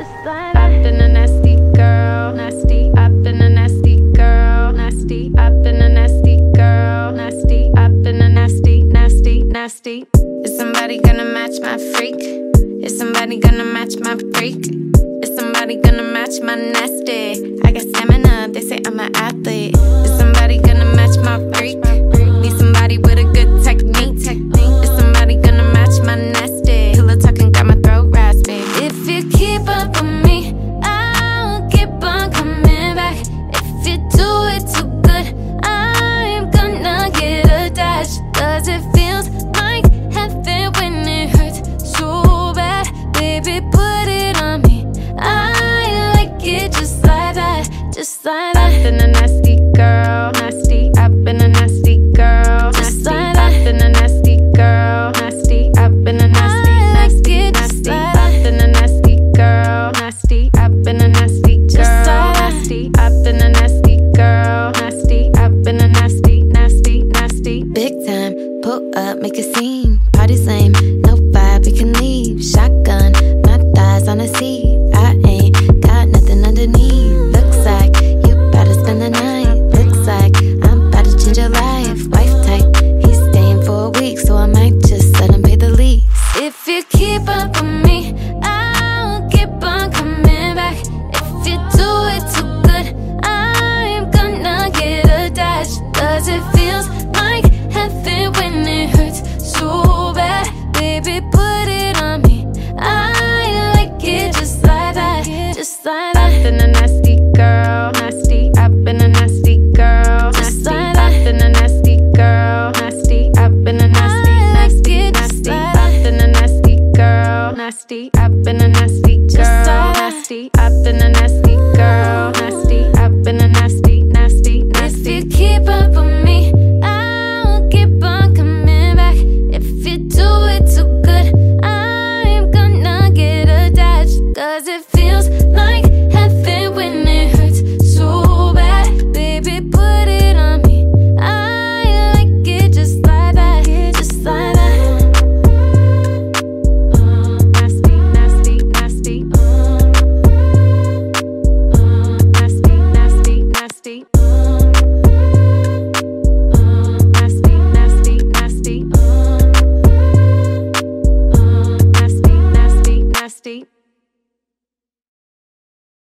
I've been a nasty girl, nasty. I've been a nasty girl, nasty. I've been a nasty girl, nasty. I've been a nasty, nasty, nasty. Is somebody gonna match my freak? Is somebody gonna match my freak? Is somebody gonna match my nasty? I got stamina, they say I'm an athlete. Is somebody baby, put it on me. I like it just like that, just like that. baby, put it on me. I like it just like that, just like that. I've been a nasty girl, nasty. I've been a nasty girl, just like that. I've been a nasty girl, nasty. I've been a nasty, nasty, like nasty. I've been a nasty girl, nasty. I've been a nasty girl, nasty. I've been a nasty girl. As it